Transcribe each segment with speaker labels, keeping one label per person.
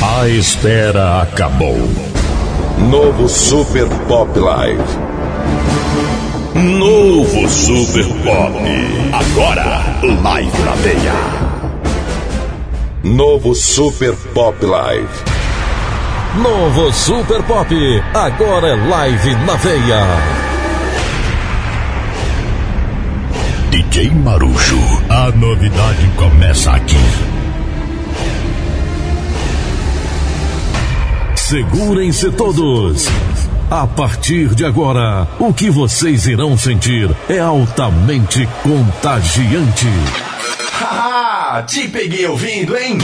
Speaker 1: A espera acabou.
Speaker 2: Novo Super Pop Live.
Speaker 1: Novo Super Pop. Agora, live na veia.
Speaker 2: Novo Super Pop Live.
Speaker 3: Novo Super Pop. Agora é live na veia.
Speaker 1: DJ Marujo. A novidade começa aqui. Segurem-se todos. A partir de agora, o que vocês irão sentir é altamente contagiante.
Speaker 4: Haha, te peguei ouvindo, hein?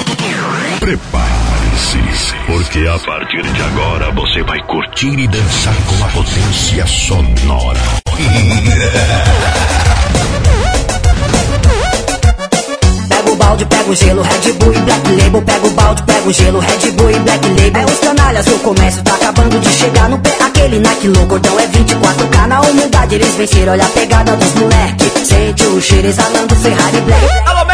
Speaker 1: Prepare-se, porque a partir de agora você vai curtir e dançar com a potência sonora.
Speaker 5: o balde, pega o gelo, Red Bull e Black Label. Pega o balde, pega o gelo, Red Bull e Black Label. É os canalhas, o comércio tá acabando de chegar no pé. Aquele Nike louco, cordão é 24K. Na humildade eles venceram, olha a pegada dos moleque. Sente o cheiro exalando Ferrari Black.
Speaker 4: Alô!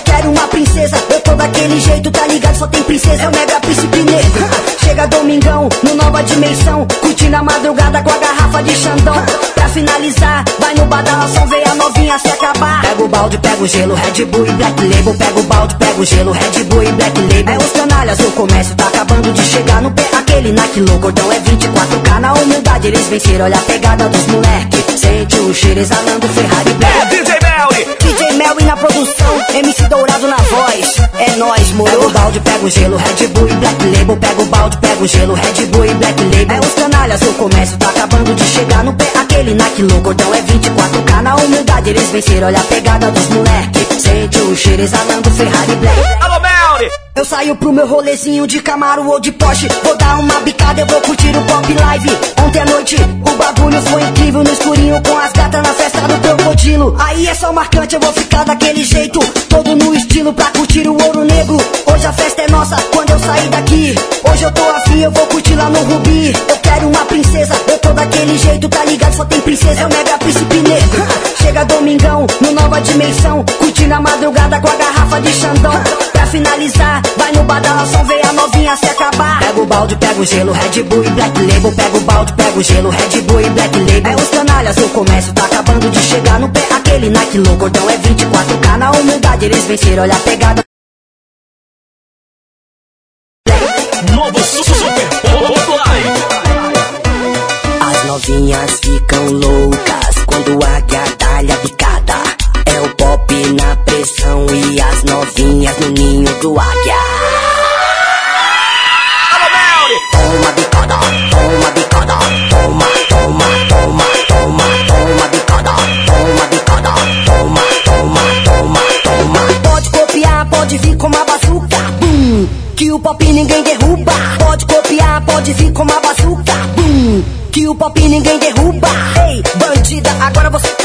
Speaker 5: quero uma princesa, eu tô daquele jeito Tá ligado, só tem princesa, é o mega príncipe negro Chega domingão, no nova dimensão Curtindo a madrugada com a garrafa de Xandão Pra finalizar, vai no badalação, vê a novinha se acabar. Pega o balde, pega o gelo, Red Bull e Black Label. Pega o balde, pega o gelo, Red Bull e Black Label. É os canalhas, o comércio tá acabando de chegar no pé. Aquele Nike louco, cordão é 24K. Na humildade eles venceram, olha a pegada dos moleque. Sente o cheiro exalando Ferrari Black.
Speaker 4: É DJ Melly!
Speaker 5: DJ Melvin na produção, MC Dourado na voz. É nóis, moro. Pega o balde, pega o gelo, Red Bull e Black Label. Pega o balde, pega o gelo, Red Bull e Black Label. É os canalhas, o comércio tá acabando de chegar no pé. Aquele Nike louco, cordão é 24K. Na humildade eles venceram, olha a pegada dos moleque. Sente o cheiro exalando Ferrari Black.
Speaker 4: Alô, Melly!
Speaker 5: Eu saio pro meu rolezinho de Camaro ou de Porsche Vou dar uma bicada, eu vou curtir o pop live Ontem à noite o bagulho foi incrível No escurinho com as gatas na festa do crocodilo Aí é só marcante, eu vou ficar daquele jeito. Todo no estilo pra curtir o ouro negro. Hoje a festa é nossa, quando eu sair daqui. Hoje eu tô afim, eu vou curtir lá no Rubi. Eu quero uma princesa, eu tô daquele jeito Tá ligado, só tem princesa, é o mega príncipe negro. Chega domingão, no nova dimensão. Curtindo a madrugada com a garrafa de Xandão. Pra finalizar, vai no badalação, vê a novinha se acabar. Pega o balde, pega o gelo, Red Bull e Black Label. Pega o balde, pega o gelo, Red Bull e Black Label. É os canalhas, o comércio tá acabando de chegar no pé. Aquele Nike louco, cordão é 24K. Na humildade eles venceram, olha a pegada.
Speaker 4: Novo Super Pop!
Speaker 5: As novinhas ficam loucas quando a guiadalha bicada. É o pop na pressão e as novinhas no ninho do águia. Vir com uma bazuca, bum, que o pop ninguém derruba. Pode copiar, pode vir com uma bazuca, bum, que o pop ninguém derruba. Ei, bandida, agora você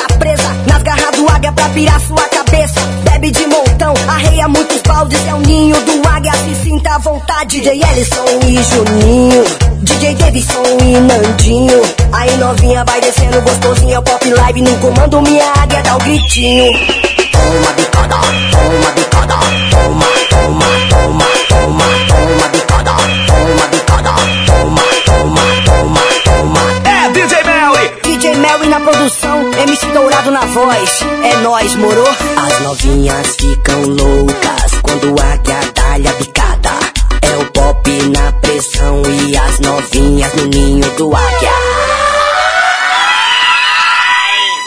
Speaker 5: virar sua cabeça. Bebe de montão, arreia muitos baldes, é o ninho do águia, se sinta à vontade. DJ Ellison e Juninho, DJ Davidson e Nandinho. Aí novinha vai descendo gostosinho, é o pop live no comando, minha águia dá o gritinho. Toma bicada, toma bicada, toma, toma, toma, toma, toma toma Mary na produção, MC Dourado na voz. É nóis, moro? As novinhas ficam loucas quando a guiadalha bicada. É o pop na pressão e as novinhas no ninho do águia.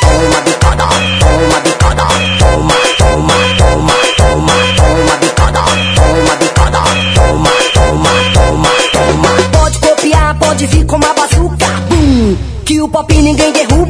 Speaker 5: Toma bicada, toma bicada, toma, toma, toma, toma, toma bicada, toma bicada, toma, toma, toma, toma. Pode copiar, pode vir com uma bazuca, bum, que o pop ninguém derruba.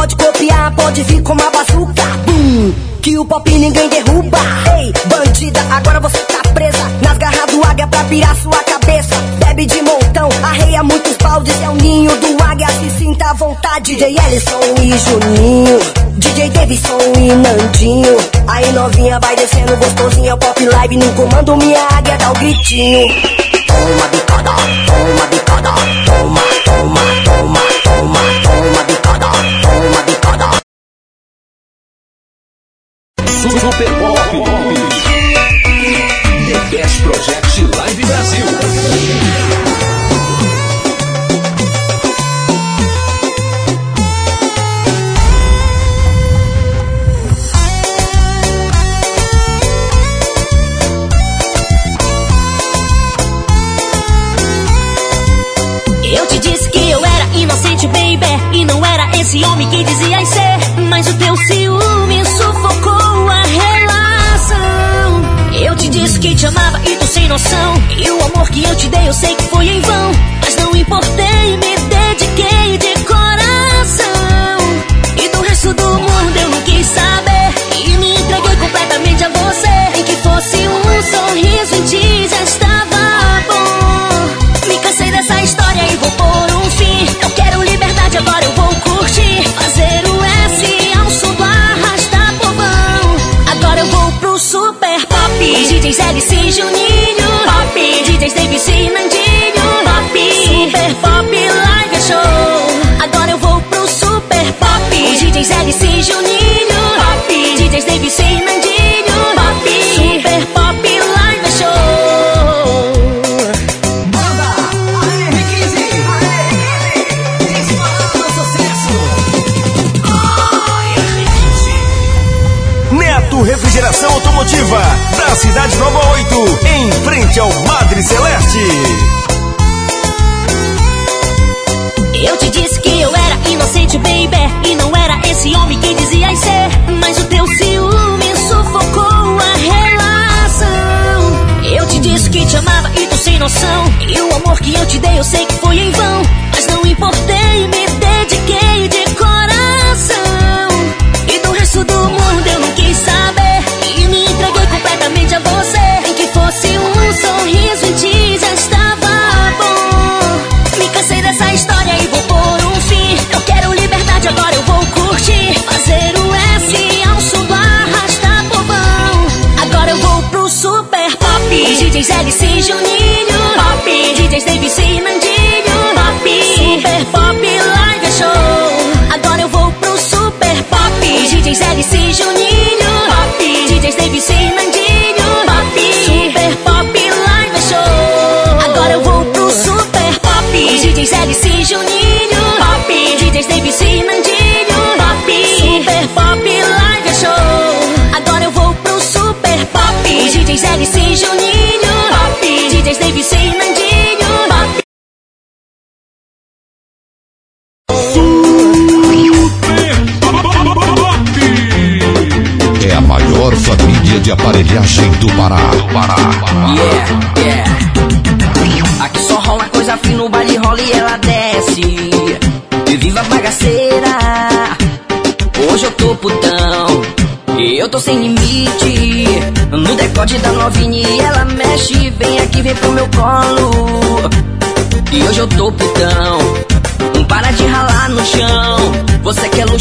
Speaker 5: Pode copiar, pode vir com uma bazuca, bum, que o pop ninguém derruba. Ei, bandida, agora você tá presa nas garras do águia pra virar sua cabeça. Bebe de montão,
Speaker 6: Arreia muitos baldes, é o ninho do águia, se sinta à vontade. DJ Ellison e Juninho, DJ Davidson e Nandinho. Aí novinha vai descendo gostosinha, pop live no comando, minha águia dá o um gritinho. Toma bicada, toma bicada, toma, toma, toma, toma
Speaker 3: Super Pop.
Speaker 7: Que te amava e tu sem noção. E o amor que eu te dei eu sei que foi em vão. Mas não importei, me dediquei de coração. E do resto do mundo eu não quis saber. E me entreguei completamente a você. Nem que fosse um sorriso em ti já estava bom. Me cansei dessa história DJs LC Juninho. Pop. DJs Davis e Nandinho. Pop. Super pop live show. Agora eu vou pro super pop. DJs LC Juninho. Pop. DJs Davis e Nandinho. Pop. Super pop
Speaker 4: Automotiva, da Cidade Nova 8, em frente ao Madre Celeste.
Speaker 7: Eu te disse que eu era inocente, baby. E não era esse homem que dizias ser. Mas o teu ciúme sufocou a relação. Eu te disse que te amava e tu sem noção. E o amor que eu te dei eu sei que foi em vão. Mas não importei, me dediquei de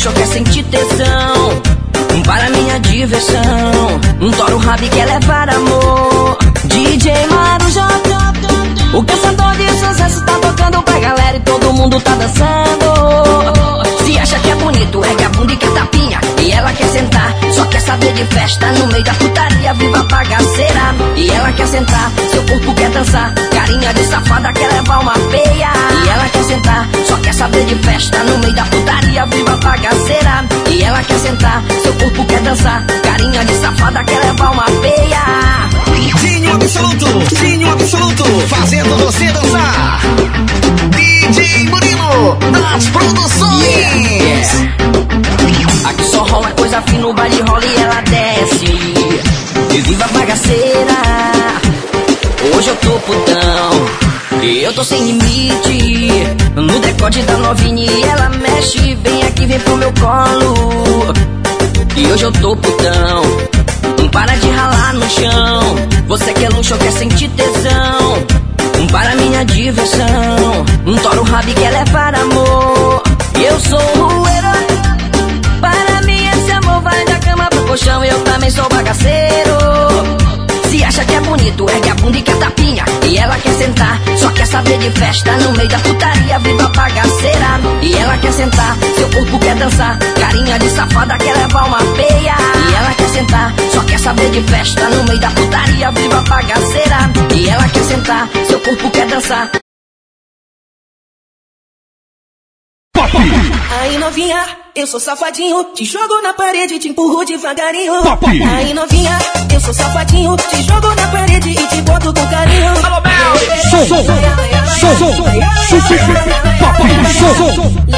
Speaker 7: Você
Speaker 8: quer sentir tesão? Para minha diversão. Um toro rabi quer levar amor. DJ Marujá. O caçador de sucesso tá tocando pra galera e todo mundo tá dançando. De festa no meio da putaria, viva a bagaceira. E ela quer sentar, seu corpo quer dançar. Carinha de safada quer levar uma peia. E ela quer sentar, só quer saber de festa no meio da putaria, viva bagaceira. E ela quer sentar, seu corpo quer dançar. Carinha de safada quer levar uma peia.
Speaker 4: Dinho Absoluto, Dinho Absoluto, fazendo você dançar. DJ Murilo, das produções.
Speaker 8: Aqui só rola coisa fina, o baile rola e ela desce. E viva a bagaceira. Hoje eu tô putão. E eu tô sem limite. No decote da novinha e ela mexe. Vem aqui, vem pro meu colo. E hoje eu tô putão. Para de ralar no chão. Você quer luxo ou quer sentir tesão? Para minha diversão. Um toro rabi que ela é para amor. Eu sou o também sou bagaceiro. Se acha que é bonito, ergue a bunda e quer tapinha. E ela quer sentar, só quer saber de festa. No meio da putaria, viva bagaceira. E ela quer sentar, seu corpo quer dançar. Carinha de safada quer levar uma peia. E ela quer sentar, só quer saber de festa. No meio da putaria, viva bagaceira. E ela quer sentar, seu corpo quer dançar.
Speaker 9: Pop! Aí novinha, eu sou safadinho, te jogo na parede, te empurro devagarinho.
Speaker 10: Pop!
Speaker 9: Aí novinha, eu sou safadinho, te jogo na parede e te boto com carinho.
Speaker 10: Alô, Mel! Som, som, som, som, som, pop, som, som.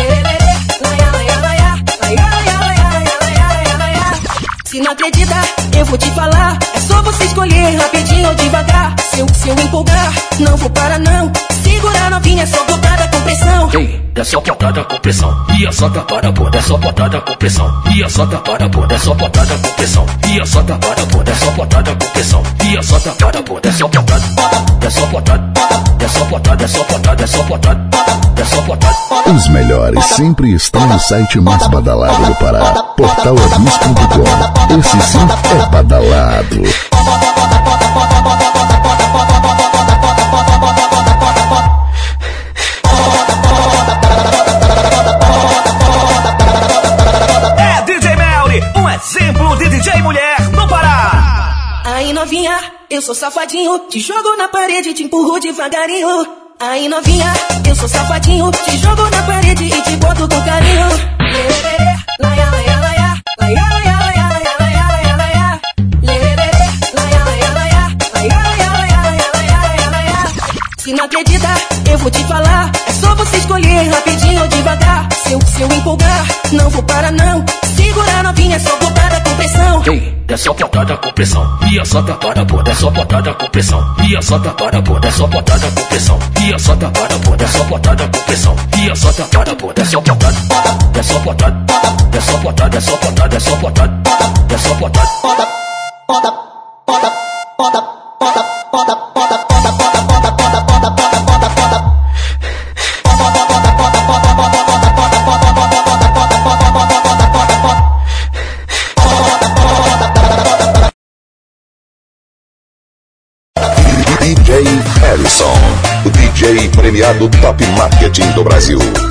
Speaker 9: Se não acredita, eu vou te falar. É só você escolher rapidinho ou devagar. Se eu, se eu empolgar, não vou parar não. Segura novinha, só botada com pressão.
Speaker 11: Ei, é só botada com pressão. E a só tapada, pô, é só botada com pressão. E a só tapada, pô, é só botada com pressão. E a só tapada, pô, é só botada com pressão. E a só tapada, pô, é só botada. É só botada. É só botada, é só botada, é só botada. É só botada.
Speaker 12: Os melhores sempre estão no site mais badalado do Pará, portaladis.com. Esse sim é badalado.
Speaker 4: É DJ Melly, um exemplo de DJ mulher no Pará.
Speaker 9: Aí novinha, eu sou safadinho, te jogo na parede, te empurro devagarinho. Aí novinha, eu sou safadinho, te jogo na parede e te boto com carinho. Laia, laia, laia, laia, laia, laia, laia. Se não acredita, eu vou te falar. É só você escolher rapidinho ou devagar. Se eu, se eu empolgar, não vou parar não. Segura novinha, só botada com pressão.
Speaker 11: Ei, é só botada com pressão. E a só tapada, pô, é só botada com pressão. E a só tapada, pô, é só botada com pressão. E a só tapada, pô, é só botada com pressão. E a só tapada, pô, é só botada. É só botada. É só botada, é só botada, é só botada. É só botada.
Speaker 13: DJ premiado Top Marketing do Brasil.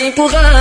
Speaker 14: Empurrar, empurrar,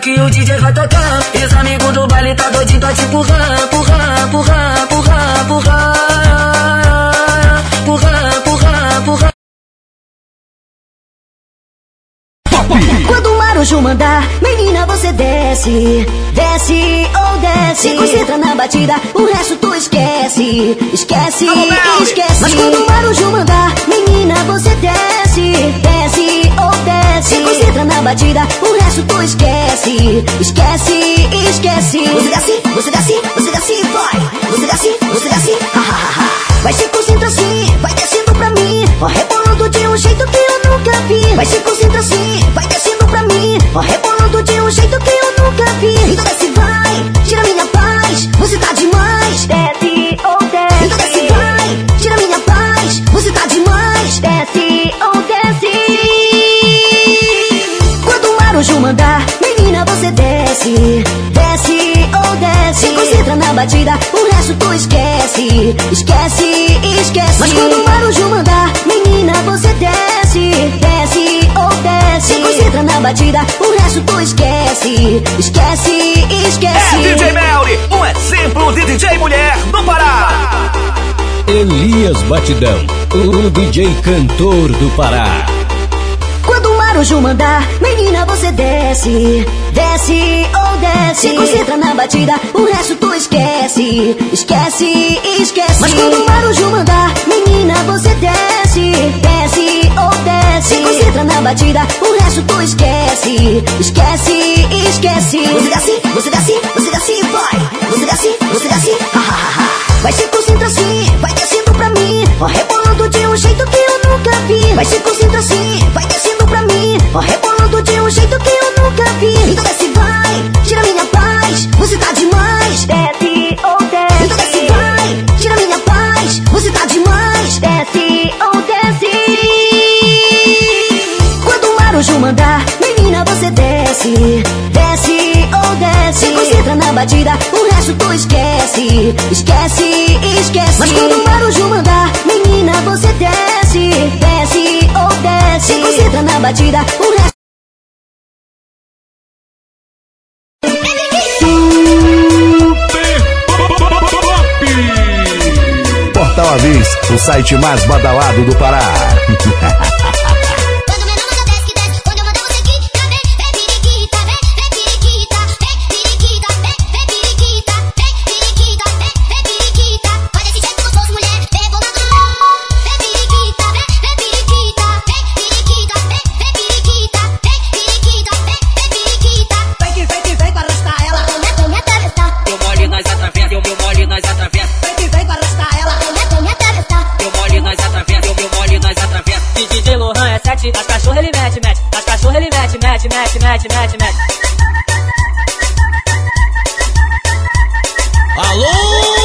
Speaker 14: que o DJ vai tocar. E os amigos do baile tá doidinho te empurrar, empurrar, empurrar, empurrar, empurrar. Empurrar, empurrar, empurrar.
Speaker 6: Quando o Marujo mandar, menina, você desce. Desce ou desce. Se concentra na batida, o resto tu esquece. Esquece, esquece. Esquece. Esquece. Você desce, você desce, você desce, vai. Você desce, você desce, ha. Vai se concentra assim, vai descendo pra mim. Ó, rebolando de um jeito que eu nunca vi. Vai se concentra assim, vai descendo pra mim. Ó, rebolando de um jeito que eu batida, o resto tu esquece. Esquece, esquece. Mas quando o Marujo mandar, menina, você desce. Desce ou desce. Se concentra na batida, o resto tu esquece. Esquece, esquece.
Speaker 4: É DJ Melly, um exemplo de DJ mulher do Pará.
Speaker 15: Elias Batidão, o DJ cantor do Pará.
Speaker 6: Quando o Marujo mandar, menina, você desce. Desce ou desce. Se concentra na batida, o resto tu esquece. Esquece, esquece. Mas quando o Marujo mandar, menina, você desce. Desce ou desce. Se concentra na batida, o resto tu esquece. Esquece, esquece. Você desce, você desce, você desce, vai. Você desce, você desce, ha, ha, ha, ha. Vai se concentra assim, vai descendo pra mim. Rebolando de um jeito que eu nunca vi. Vai se concentra assim, vai descendo pra mim. Ó, rebolando de um jeito que eu nunca vi. Então desce, vai, tira minha paz. Você tá demais. Desce ou desce. Então desce, vai, tira minha paz. Você tá demais. Desce ou desce. Quando o Marujo mandar, menina, você desce. Desce ou desce. Se concentra na batida, o resto tu esquece. Esquece, esquece. Mas quando o Marujo mandar, menina, você desce. Desce. Se concentra na batida, o resto.
Speaker 16: Portal Avis, o site mais badalado do Pará.
Speaker 17: sete, as cachorras ele mete, mete. As cachorras ele mete, mete, mete, mete, mete, mete.
Speaker 18: Alô,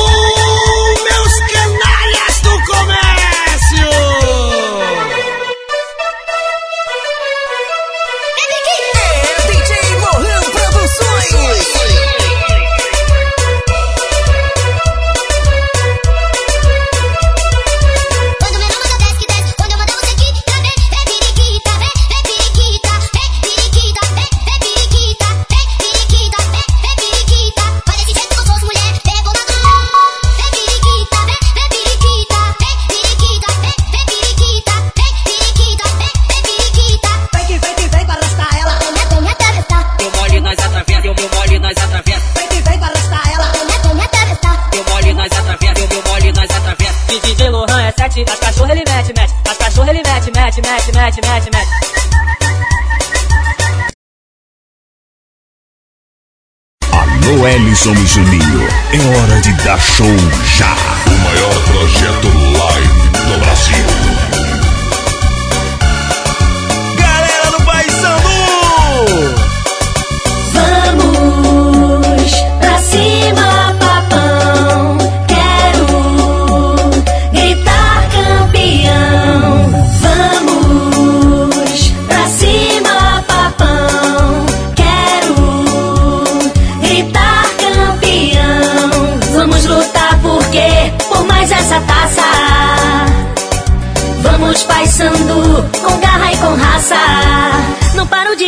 Speaker 17: mete, mete, mete, mete.
Speaker 19: Alô, Ellison e Juninho, é hora de dar show já.
Speaker 2: O maior projeto live do Brasil.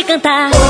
Speaker 7: cantar.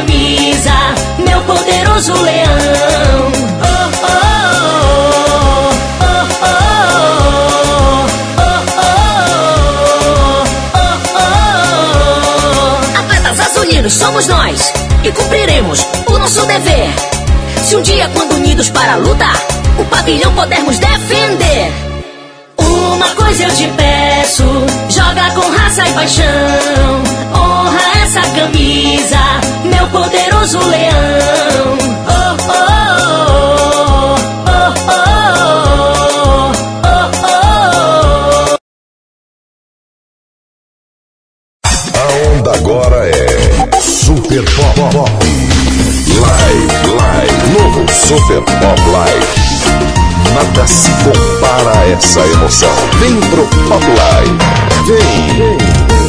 Speaker 7: Camisa, meu poderoso leão. Oh, oh, oh, oh, oh, oh, oh, oh, Atletas azulinos somos nós e cumpriremos o nosso dever. Se um dia, quando unidos para lutar, o pavilhão pudermos defender. Uma coisa eu te peço, joga com raça e paixão honra essa camisa, meu poderoso leão. Oh, oh, oh, oh, oh, oh, oh, oh.
Speaker 2: A onda agora é Super Pop Pop Live, live, novo Super Pop Live. Nada se compara a essa emoção. Vem pro Pop Live. Vem.
Speaker 20: Vem.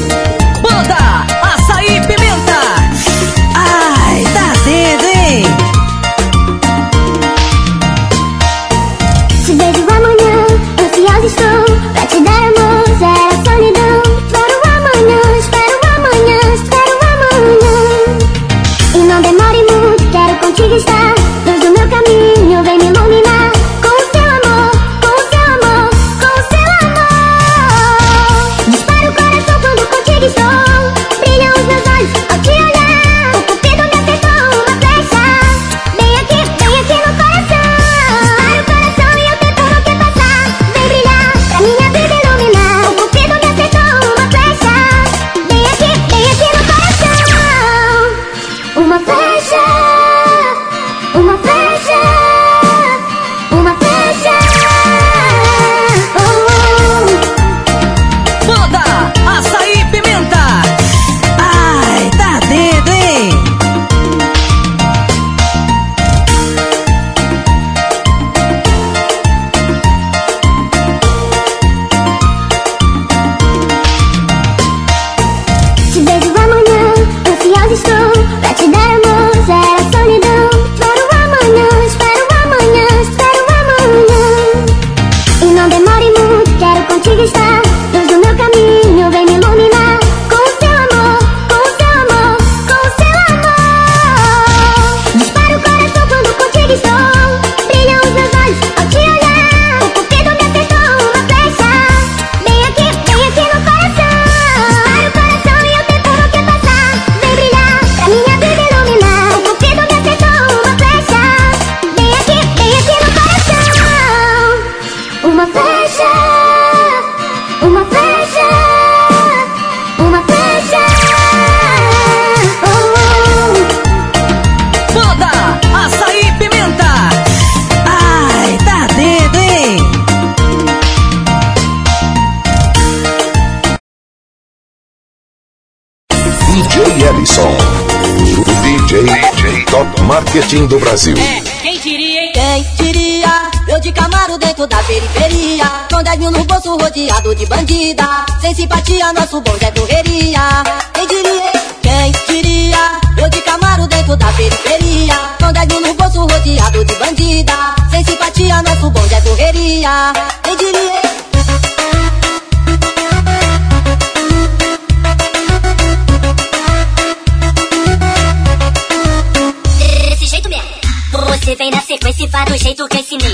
Speaker 2: Marketing do Brasil.
Speaker 8: É, quem diria, hein? Quem diria? Eu de Camaro dentro da periferia. Com 10 mil no bolso rodeado de bandida. Sem simpatia, nosso bonde é correria. Quem diria? Quem diria? Eu de Camaro dentro da periferia. Com 10 mil no bolso rodeado de bandida. Sem simpatia, nosso bonde é correria.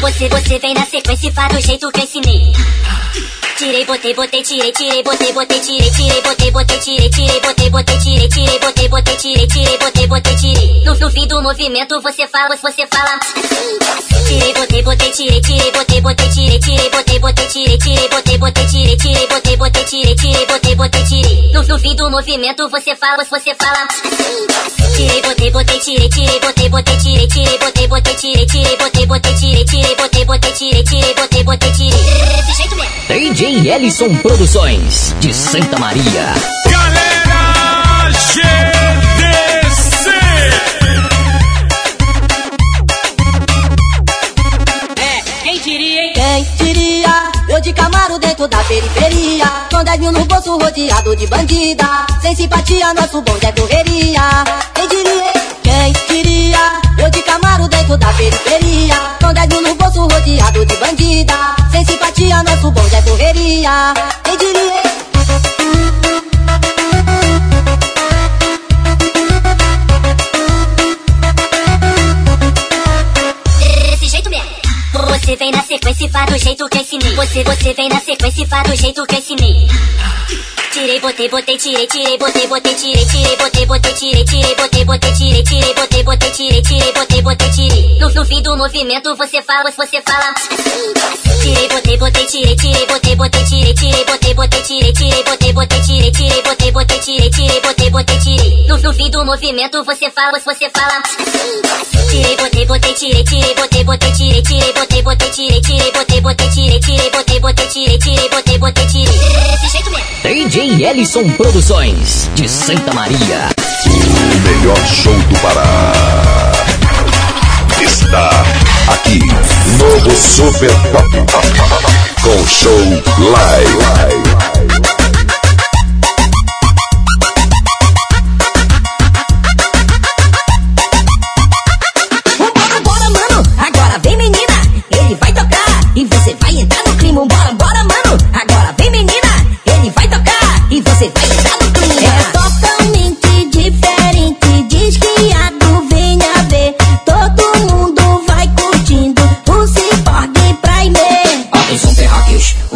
Speaker 21: Você, você vem na sequência faz do jeito que eu ensinei. Tirei, botei, botei, tirei, tirei, botei, botei, tirei, tirei, botei, botei, tirei, tirei, botei, botei, tirei, tirei, botei, botei, tirei, tirei, botei, botei, tirei. No, no fim do movimento você fala, você fala. Tirei, botei, botei, tirei, tirei, botei, botei, tirei, tirei, botei, botei, tirei, tirei, botei, botei, tirei, tirei, botei, botei, tirei, tirei, botei, botei, tirei. No, no fim do movimento você fala, você fala. Tirei, botei, botei, tirei, tirei, botei, botei, tirei, tirei, botei, botei, tirei, tirei, botei, botei, tirei, tirei, botei, botei, tirei, tirei, botei, botei, tirei. Desse jeito mesmo.
Speaker 22: DJ Ellison Produções de Santa Maria.
Speaker 23: Galera GDC.
Speaker 8: Camaro dentro da periferia. Com 10 mil no bolso rodeado de bandida. Sem simpatia, nosso bonde é correria. Quem diria? Quem diria? Eu de Camaro dentro da periferia. Com 10 mil no bolso rodeado de bandida. Sem simpatia, nosso bonde é correria.
Speaker 21: Você, você vem na sequência e faz do jeito que eu ensinei. Tirei, botei, botei, tirei, tirei, botei, botei, tirei, tirei, botei, botei, tirei, tirei, botei, botei, tirei, tirei, botei, botei, tirei, tirei, botei, botei, tirei. No, no fim do movimento você fala, você fala. Tirei, botei, botei, tirei, tirei, botei, botei, tirei, tirei, botei, botei, tirei, tirei, botei, botei, tirei, tirei, botei, botei, tirei, tirei, botei, botei, tirei. No, no fim do movimento você fala, você fala. Tirei, botei, botei, tirei, tirei, botei, botei, tirei, tirei, botei, botei, tirei, tirei, botei, botei, tirei, tirei, botei, botei, tirei, tirei, botei, botei, tirei. Desse jeito mesmo.
Speaker 22: DJ Ellison Produções de Santa Maria.
Speaker 2: O melhor show do Pará está aqui. Novo Super Pop com show live.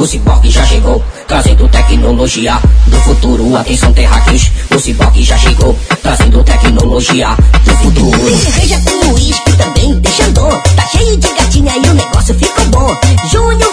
Speaker 18: O
Speaker 13: ciborgue já chegou, trazendo tecnologia do futuro. Atenção terráqueos, o ciborgue já chegou, trazendo tecnologia do futuro.
Speaker 18: Cerveja com uísque também deixando, tá cheio de gatinha e o negócio ficou bom. Júnior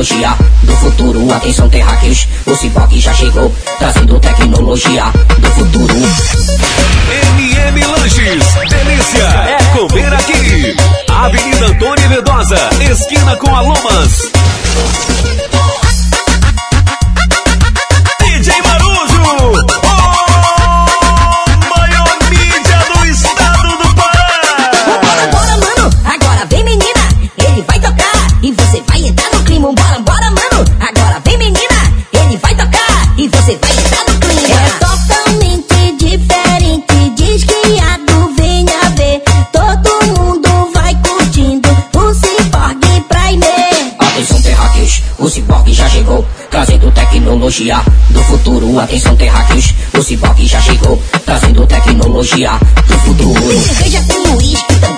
Speaker 13: tecnologia do futuro. Atenção terráqueos, o Cyborg já chegou trazendo tecnologia tecnologia do futuro. Atenção, terráqueos, o Ciboc já chegou, trazendo tecnologia do futuro.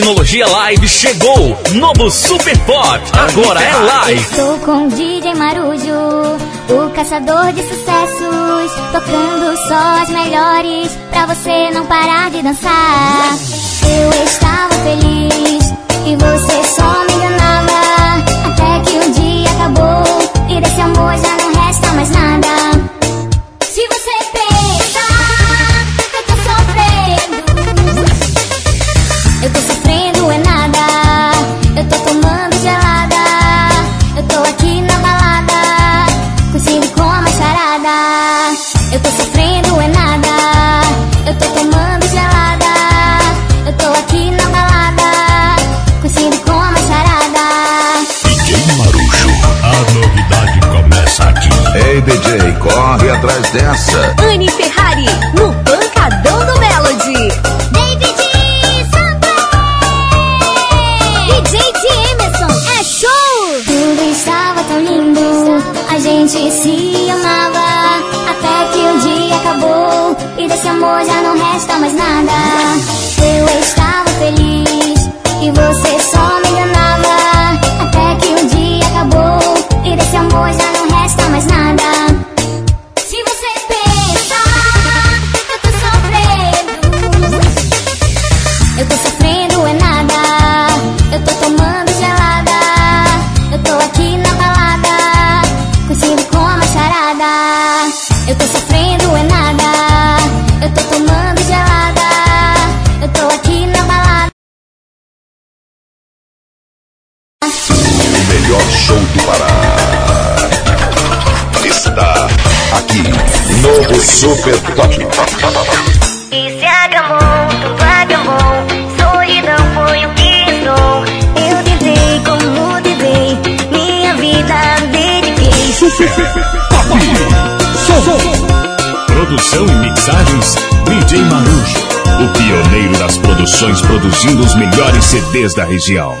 Speaker 1: tecnologia live chegou. Novo Super Pop, agora é live.
Speaker 24: Estou com o DJ Marujo, o caçador de sucessos. Tocando só as melhores, pra você não parar de dançar. Eu estava feliz e você só me enganava. Até que um dia acabou e desse amor já não resta mais nada. Se você pensa. Eu tô sofrendo
Speaker 2: DJ, corre atrás dessa.
Speaker 20: Anne Ferrari, no Pancadão do Melody.
Speaker 24: David Sampaio. DJ de Emerson, é show! Tudo estava tão lindo, a gente se amava. Até que o dia acabou e desse amor já não resta mais nada. Eu estava feliz e você só
Speaker 25: da região.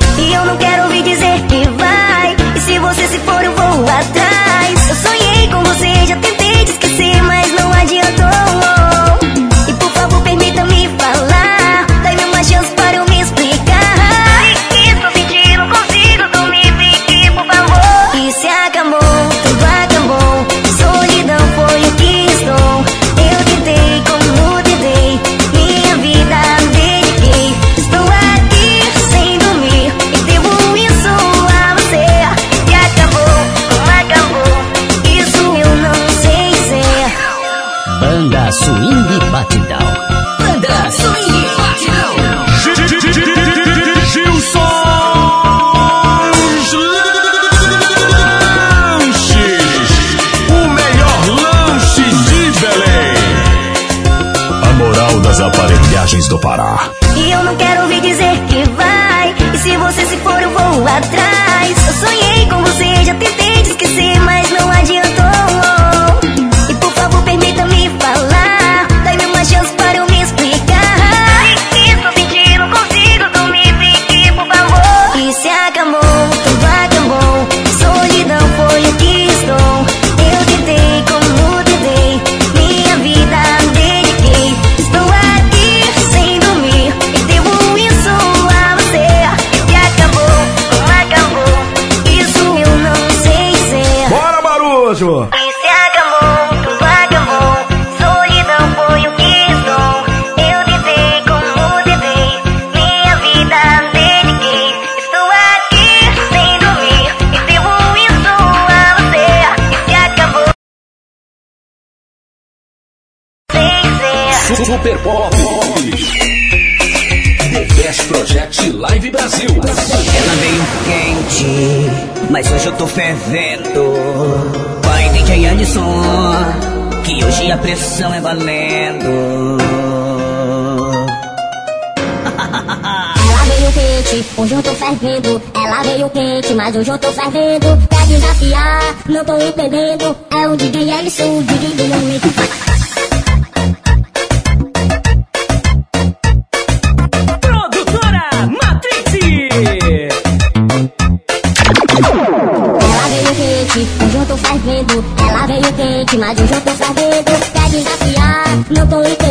Speaker 26: quente, mas hoje eu tô fervendo Quer desafiar? Não tô entendendo É o DJ Ellison, o DJ do quente, hoje eu tô fervendo. Ela veio quente, mas hoje eu tô fervendo. Quer desafiar? Não tô entendendo.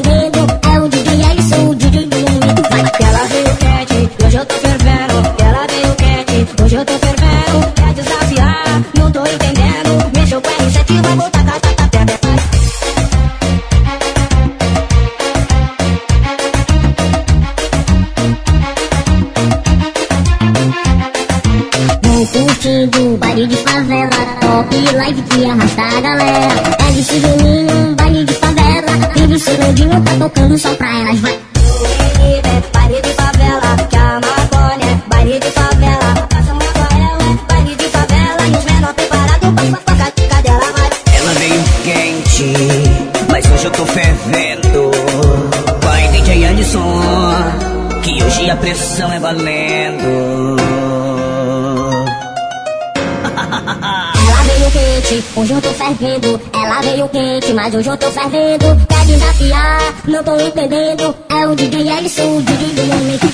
Speaker 27: mas hoje eu tô fervendo.
Speaker 26: Quer desafiar? Não tô entendendo. É o DJ Ellison, o DJ do momento.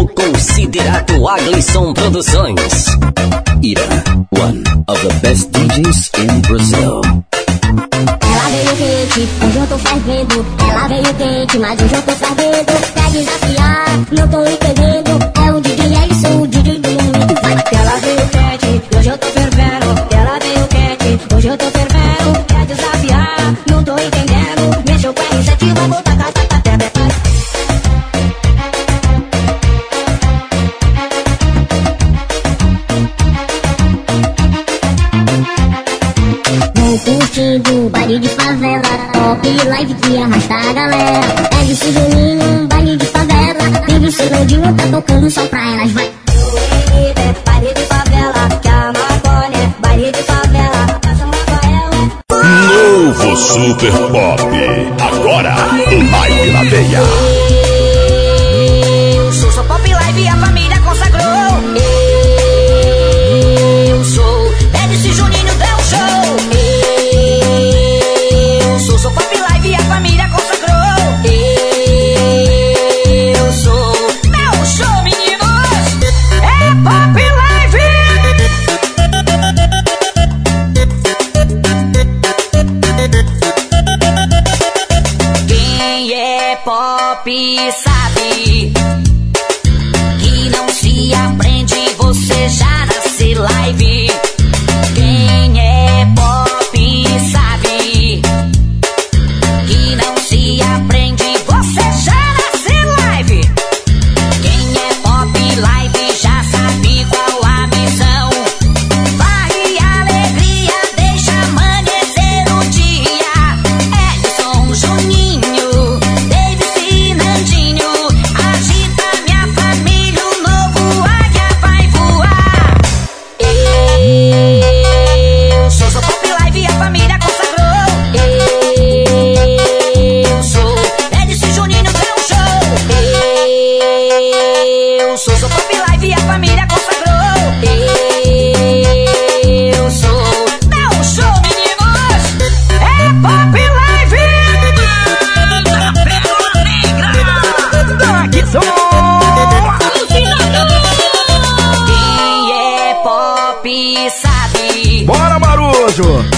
Speaker 15: O considerado Aglisson Produções. Ira, one of the best DJs in Brazil.
Speaker 26: Ela veio quente, hoje eu tô fervendo. Ela veio quente, mas hoje eu tô fervendo. Quer desafiar? Não tô entendendo. Big live que arrasta a galera. É de ciganinho, um baile de favela. Vive de um tá tocando só pra elas, vai.
Speaker 20: Baile de favela, que a maconha, é baile de favela, passa uma
Speaker 8: Novo Super Pop.
Speaker 28: Marujo!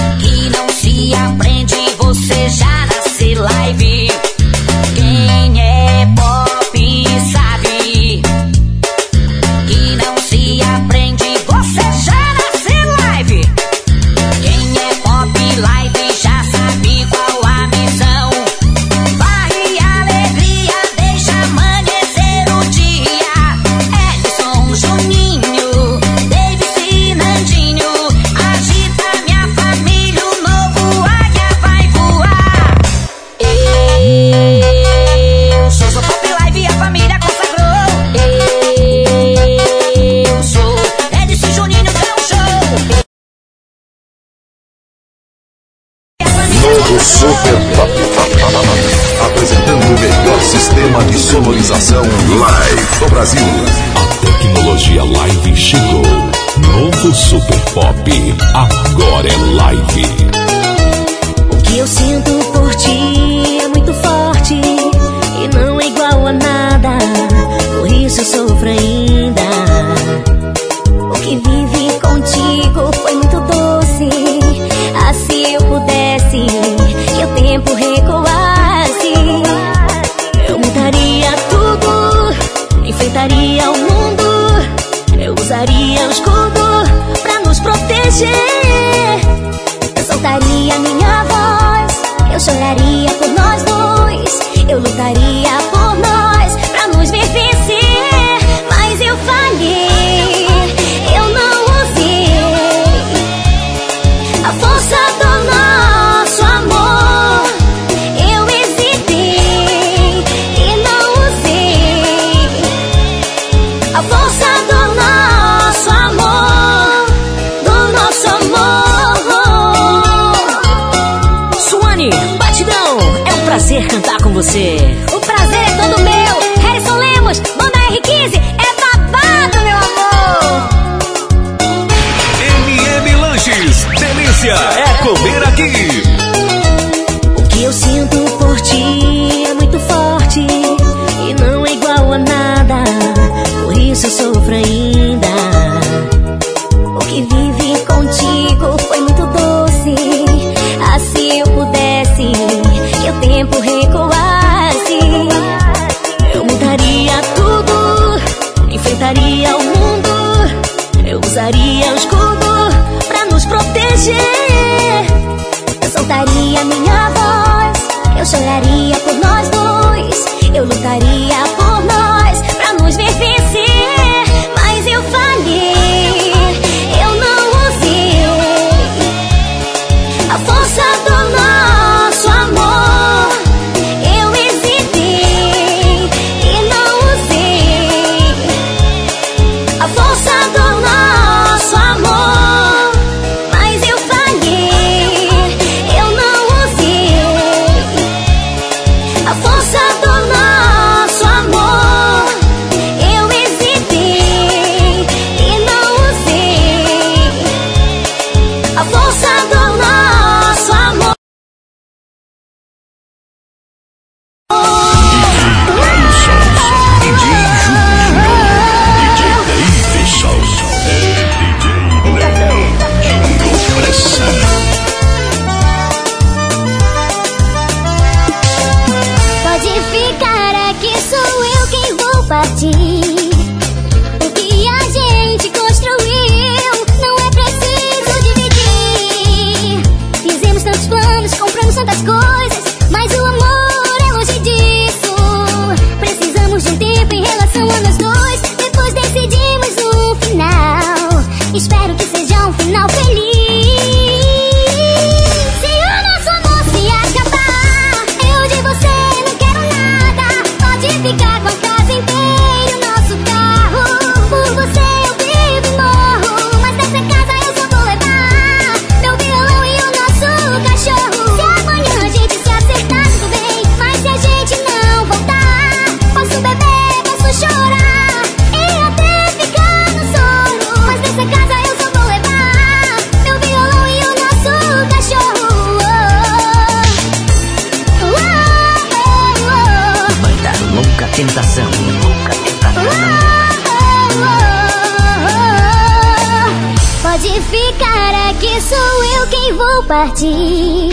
Speaker 24: Partir.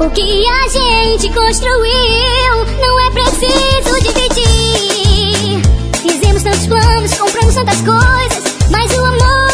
Speaker 24: O que a gente construiu não é preciso dividir. Fizemos tantos planos, compramos tantas coisas, mas o amor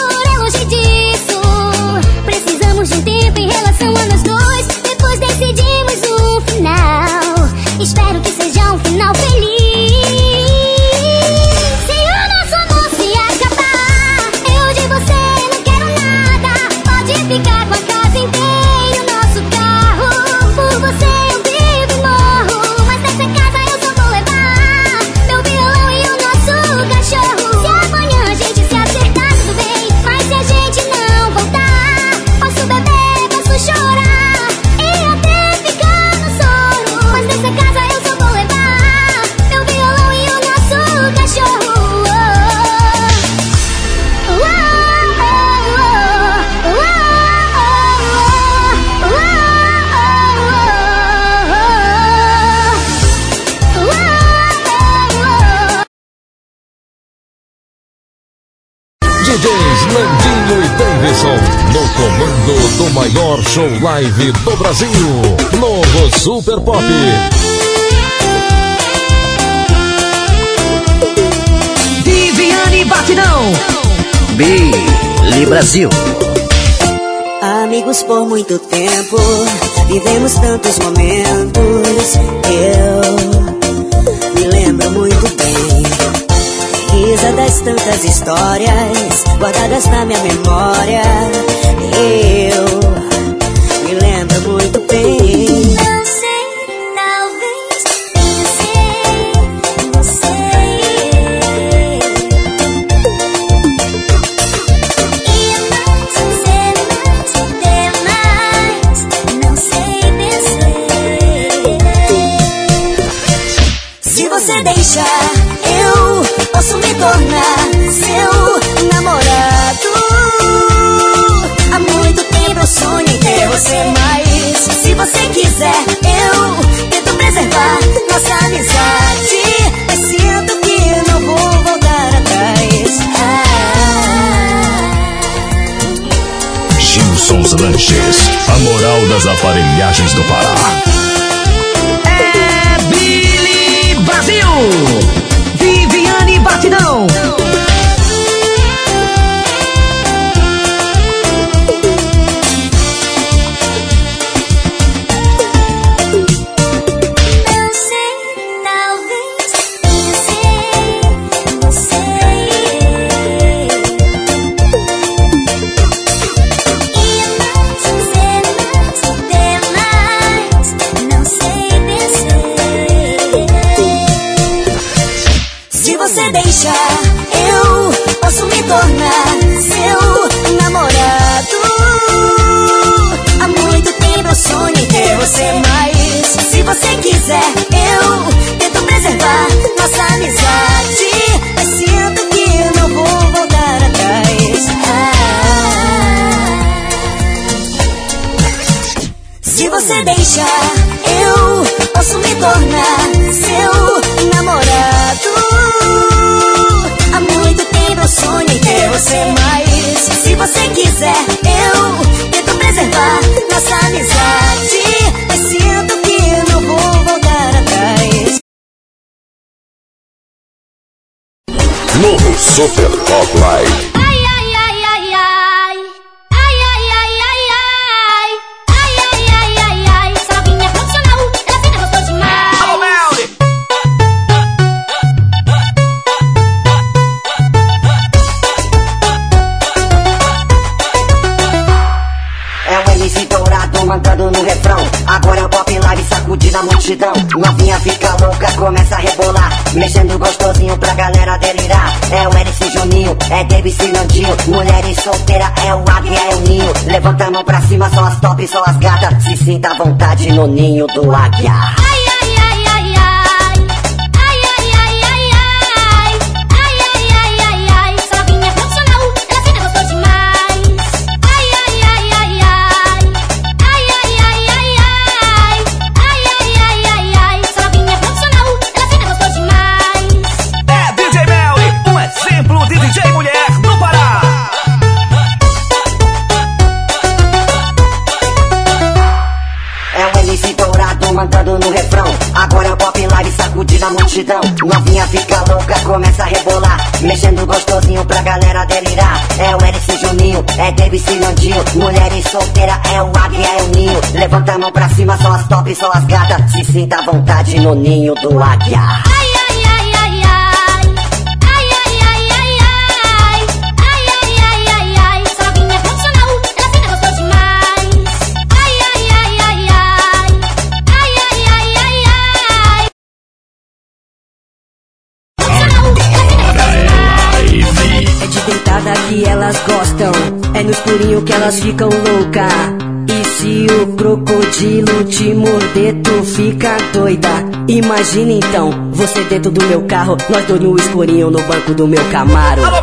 Speaker 3: maior show live do Brasil. Novo Super Pop.
Speaker 6: Viviane Batidão.
Speaker 8: Billy Brasil.
Speaker 6: Amigos por muito tempo, vivemos tantos momentos. Eu me lembro muito bem. Risa das tantas histórias guardadas na minha memória. Eu
Speaker 24: Não sei, talvez pensei, não sei. E não dizer, não dizer mais, não sei, pensei.
Speaker 6: Se você deixar, eu posso me tornar seu namorado. Há muito tempo eu sonho em ter você, mas se você quiser, eu tento preservar nossa amizade. Mas sinto que não vou voltar atrás.
Speaker 19: Gilson's Lanches, a moral das aparelhagens do Pará.
Speaker 6: É Billy Brasil! Viviane Batidão! Deixar, eu posso me tornar seu namorado. Há muito tempo eu sonho em ter você, mas se você quiser, eu tento preservar nossa amizade. Mas sinto que não vou voltar atrás. Se você deixar, eu posso me tornar você, mas se você quiser, eu tento preservar nossa amizade.
Speaker 28: À vontade no ninho do águia.
Speaker 29: Top, só as gatas. Se sinta à vontade no ninho do águia.
Speaker 28: Ai, ai, ai, ai, ai. Ai, ai, ai, ai, ai. Ai, ai, ai, ai, ai. Essa novinha é funcional, ela fica gostosa demais. Ai, ai, ai, ai, ai. Ai, ai, ai, ai, ai.
Speaker 5: É de deitada que elas gostam, é no escurinho que elas ficam louca. E se o crocodilo te morder, tu fica doida. Imagina então, você dentro do meu carro, nós dois no escurinho no banco do meu Camaro.
Speaker 4: Alô,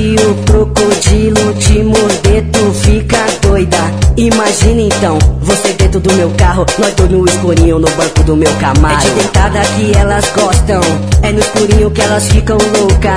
Speaker 5: E se o crocodilo te morder, tu fica doida. Imagina então, você dentro do meu carro, nós dois no escurinho no banco do meu Camaro. É de deitada que elas gostam, é no escurinho que elas ficam louca.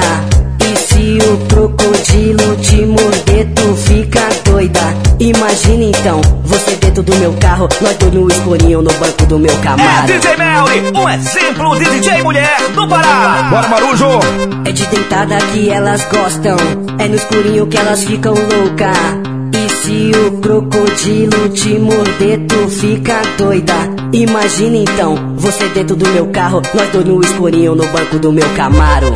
Speaker 5: E se o crocodilo te morder, tu fica doida. Imagina então, você dentro do meu carro, nós dois no escurinho no banco do meu
Speaker 4: É
Speaker 5: Camaro.
Speaker 4: DJ Melly, um exemplo de DJ mulher do Pará. Bora, Marujo!
Speaker 5: É de deitada que elas gostam, é no escurinho que elas ficam louca. E se o crocodilo te morder, tu fica doida. Imagina então, você dentro do meu carro, nós dois no escurinho no banco do meu Camaro.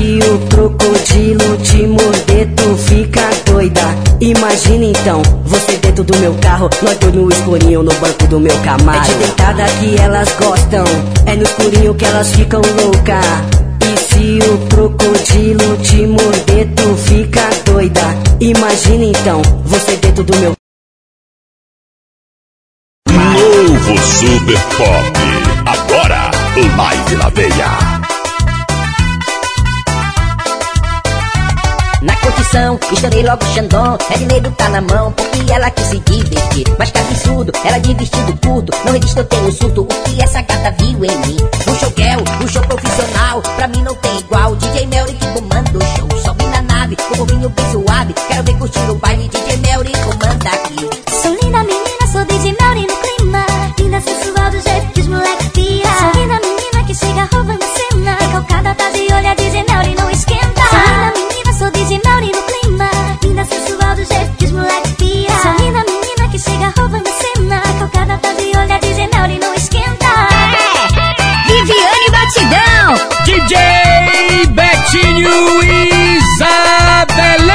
Speaker 5: E se o crocodilo te morder, tu fica doida. Imagina então, você dentro do meu carro, nós dois no escurinho no banco do meu Camaro. É de deitada que elas gostam, é no escurinho que elas ficam louca. E se o crocodilo te morder, tu fica doida. Imagina então, você dentro do meu
Speaker 1: Novo Super Pop. Agora, live na veia.
Speaker 13: Na curtição, estourei logo o Xandão. É medo tá na mão, porque ela quis se divertir. Mas que absurdo, ela de vestido curto. Não resisto, eu tenho surto. O que essa gata viu em mim? Um show girl, um show profissional. Pra mim não tem igual. DJ que comanda o show. Sobe na nave, o povinho bem suave. Quero ver curtindo o baile. DJ Melry comanda aqui.
Speaker 28: Sou linda menina, sou DJ Melry no clima. Linda sensual do jeito que os moleques pira. Sou linda menina que chega roubando cena. Recalcada tá de olho, a DJ Melry do jeito que os moleques pira. Sou linda menina que chega roubando cena. Recalcada tá de olho, a DJ Melry não esquenta.
Speaker 30: Viviane Batidão.
Speaker 18: DJ Betinho Isabelense.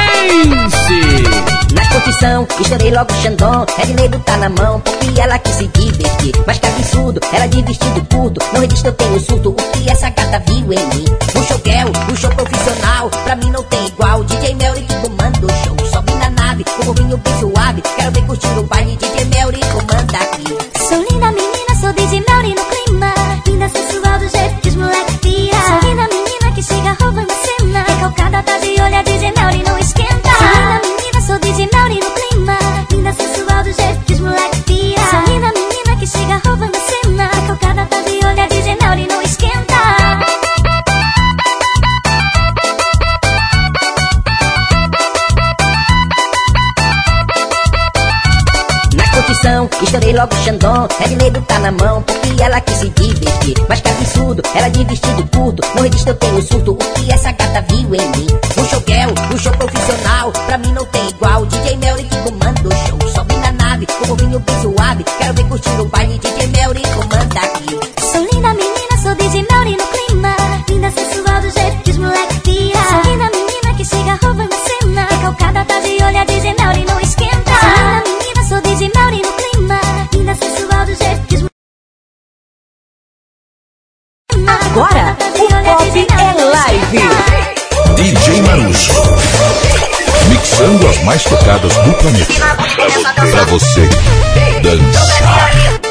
Speaker 13: Na curtição, estourei logo o Xandão. É de medo tá na mão, porque ela quis se divertir. Mas que absurdo, ela de vestido curto. Não resisto, eu tenho surto. O que essa gata viu em mim? Um show girl, um show profissional. Pra mim não tem igual. DJ Melry o povinho bem suave. Quero ver curtindo o baile. DJ curtição, estourei logo o Xandão. É tá na mão, porque ela quis se divertir. Mas que absurdo, ela de vestido curto. No resisto eu tenho surto. O que essa gata viu em mim? Um show girl, um show profissional. Pra mim não tem igual. DJ Melry que comanda o show. Sobe na nave, o povinho bem suave. Quero ver curtindo o baile. DJ Melry comanda
Speaker 28: Pop é live. DJ Marujo. Mixando as
Speaker 8: mais tocadas do planeta. Pra você dançar.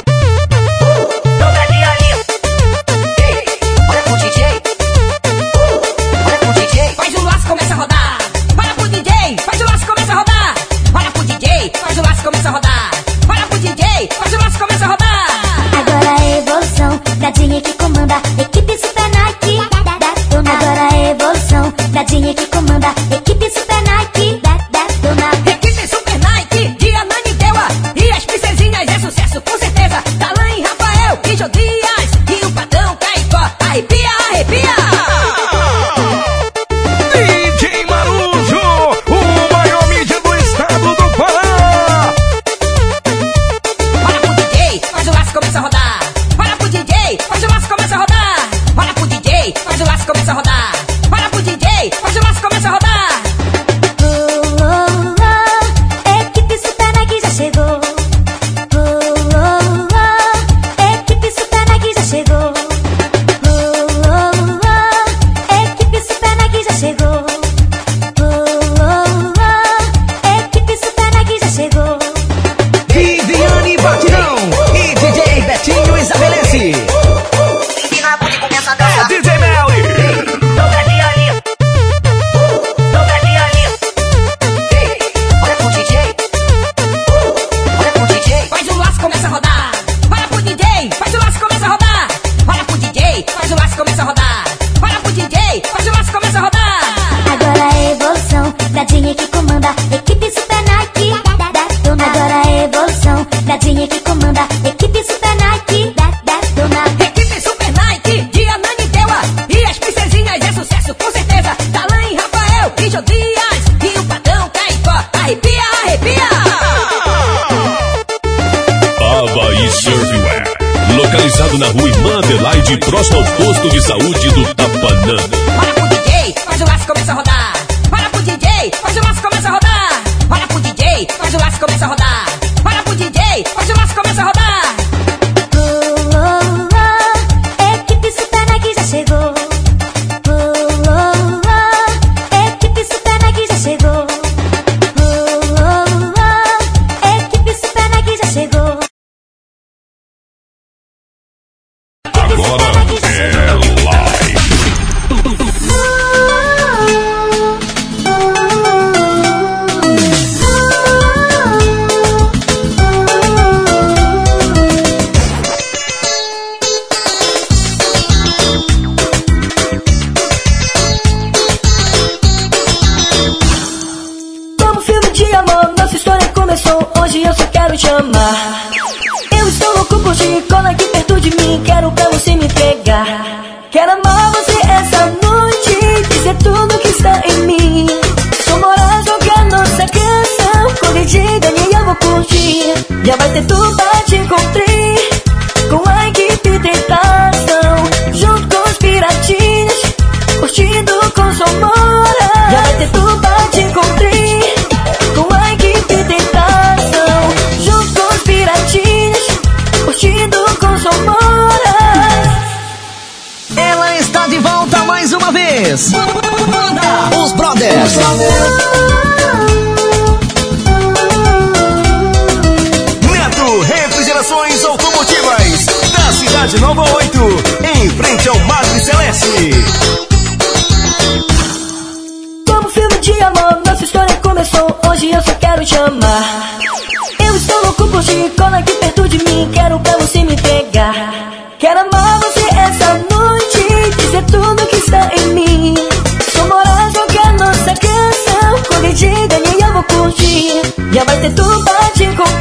Speaker 1: de
Speaker 19: próximo ao posto de saúde do Tapanã.
Speaker 28: quero pra você me pegar. Quero amar você essa noite, dizer tudo que está em mim. Comemorar jogar nossa canção, corrigida e eu vou curtir. Já vai ter tudo pra te contar.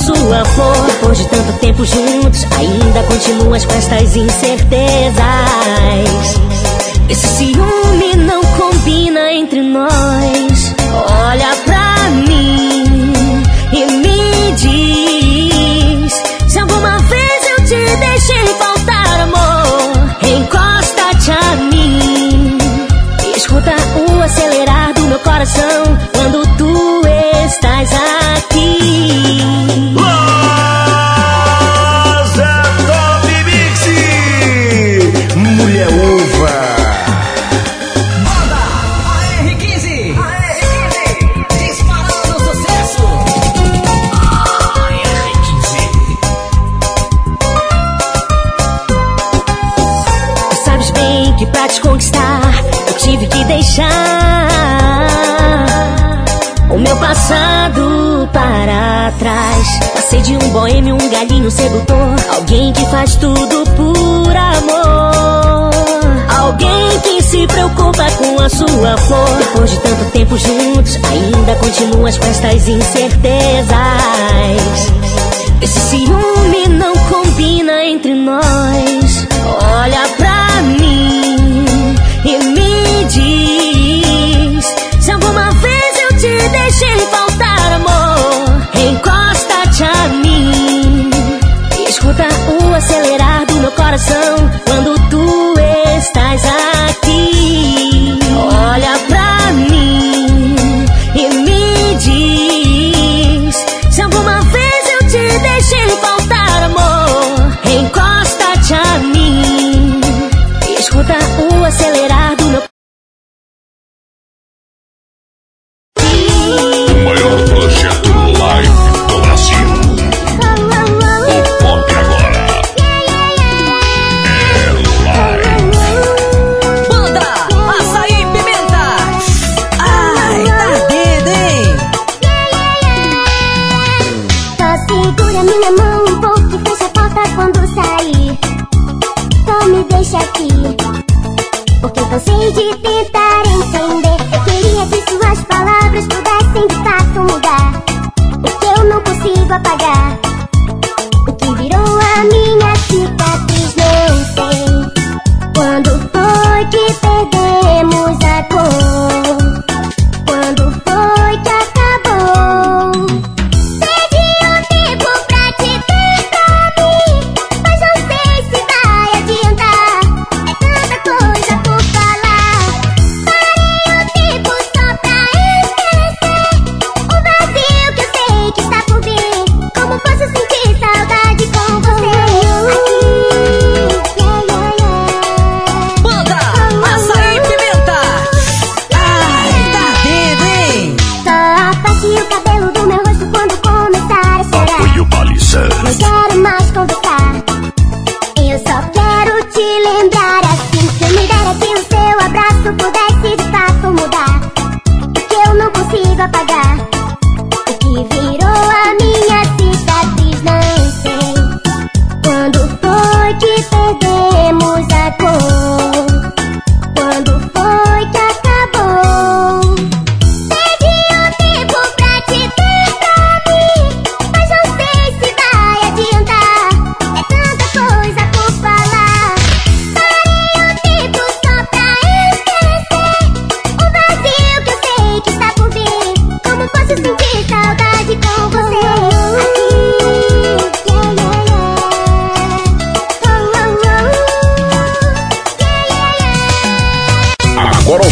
Speaker 28: sua
Speaker 7: flor. Depois de tanto tempo juntos, ainda continuas com estas incertezas. Esse ciúme não combina entre nós. Olha pra mim e me diz: Se alguma vez eu te deixei faltar amor, encosta-te a mim. Escuta o acelerar do meu coração aqui.
Speaker 31: Loja é Top Mix, Mulher Uva.
Speaker 32: Banda R15, R15, disparando sucesso. R15.
Speaker 7: Sabes bem que pra te conquistar, eu tive que deixar o meu passado atrás. Passei de um boêmio, um galinho sedutor. Alguém que faz tudo por amor. Alguém que se preocupa com a sua flor. Depois de tanto tempo juntos, ainda continuam as festas incertezas. Esse ciúme não combina entre nós. Olha pra coração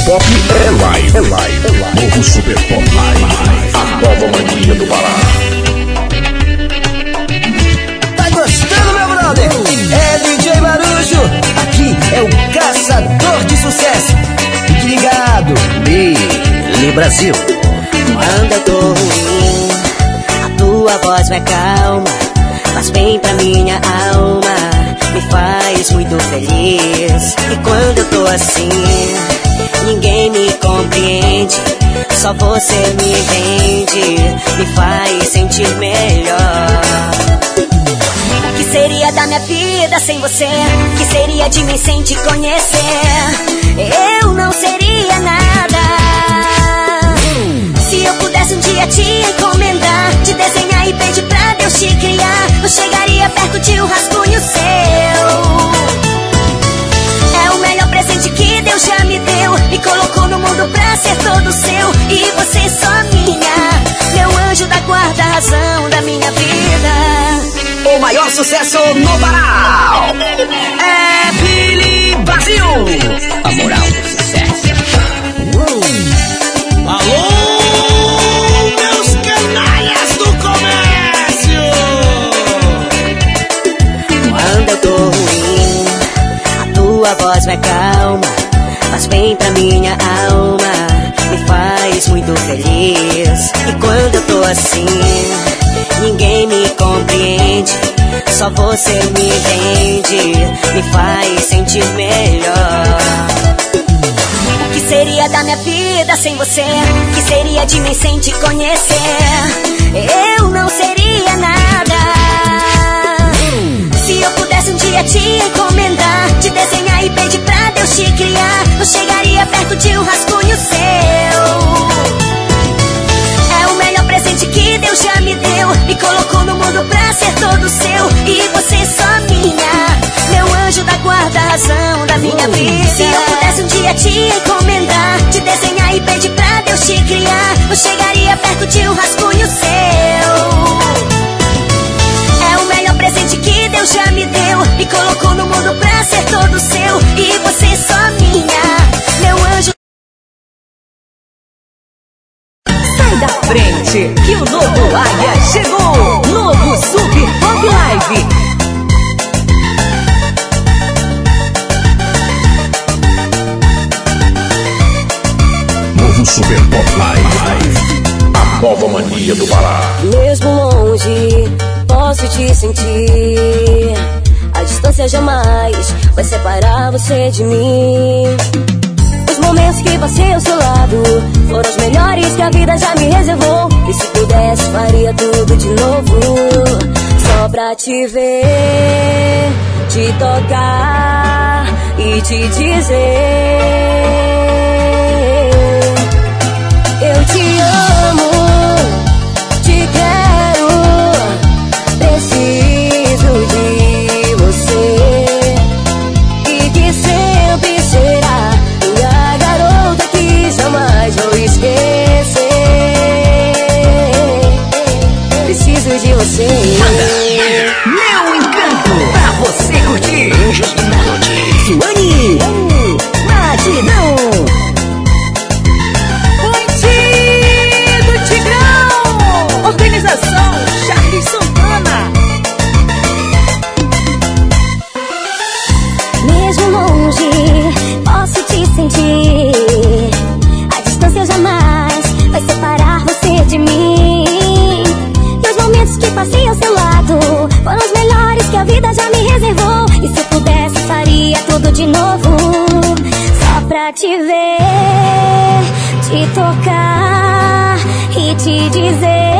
Speaker 33: Pop é live.
Speaker 2: É live. É live. Novo Super Pop Live. A nova mania do Pará.
Speaker 18: Tá gostando, meu brother? É DJ Marujo. Aqui é o caçador de sucesso. Fique ligado. Billy Brasil.
Speaker 6: Quando eu tô ruim, a tua voz me acalma, faz bem pra minha alma, me faz muito feliz. E quando eu tô assim, ninguém me compreende, só você me entende, me faz sentir melhor. Que seria da minha vida sem você? Que seria de mim sem te conhecer? Eu não seria nada. Se eu pudesse um dia te encomendar, te desenhar e pedir pra Deus te criar, eu chegaria perto de um rascunho seu. Presente que Deus já me deu. Me colocou no mundo pra ser todo seu. E você só minha, meu anjo da guarda, razão da minha vida.
Speaker 18: O maior sucesso no Pará é Billy Brasil.
Speaker 31: A moral
Speaker 6: tua voz me acalma, faz bem pra minha alma, me faz muito feliz. E quando eu tô assim, ninguém me compreende, só você me entende, me faz sentir melhor. Que seria da minha vida sem você? Que seria de mim sem te conhecer? Eu não seria nada. Se eu pudesse um dia te encomendar, te desenhar e pedir pra Deus te criar, eu chegaria perto de um rascunho seu. É o melhor presente que Deus já me deu. Me colocou no mundo pra ser todo seu. E você só minha, meu anjo da guarda, razão da minha vida. Se eu pudesse um dia te encomendar, te desenhar e pedir pra Deus te criar, eu chegaria perto de um rascunho seu. Você de mim. Os momentos que passei ao seu lado foram os melhores que a vida já me reservou. E se pudesse, faria tudo de novo. Só pra te ver, te tocar e te dizer. Eu te amo, Você.
Speaker 18: Meu encanto pra você curtir.
Speaker 28: Te ver, te tocar e te dizer.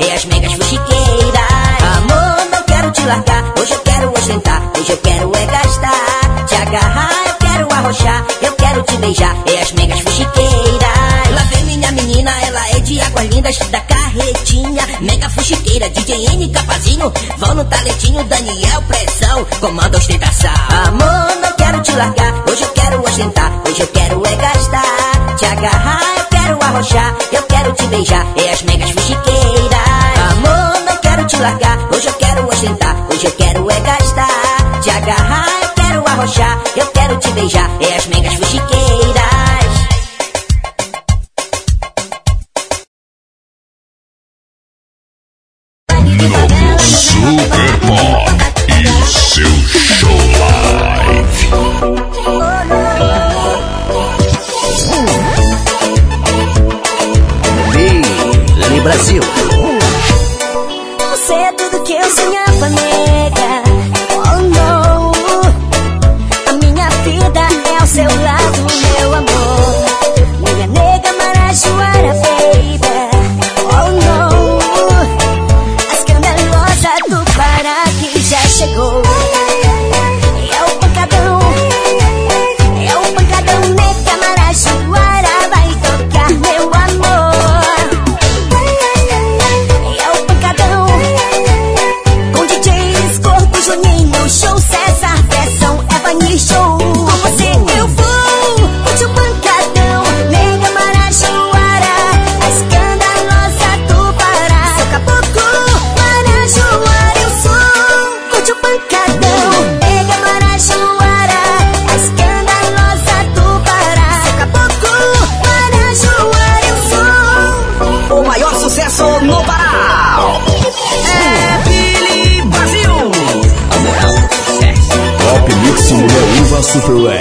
Speaker 28: e
Speaker 13: as megas fuxiqueiras. Amor, não quero te largar, hoje eu quero ostentar, hoje eu quero é gastar. Te agarrar, eu quero arrochar, eu quero te beijar, e as megas fuxiqueiras. Lá vem minha menina, ela é de águas lindas, da carretinha, mega fuxiqueira, DJN, capazinho, vão no talentinho Daniel, pressão, comanda ostentação. Amor, não quero te largar, hoje eu quero ostentar, hoje eu quero é gastar. Te agarrar, eu quero arrochar, eu quero te beijar, e as megas arrochar, eu quero te beijar, é as megas fuxiqueiras.
Speaker 33: Globo Super Pop e o seu show live.
Speaker 18: Vem, Brasil.
Speaker 6: Você é tudo que eu sonhava. Super Red.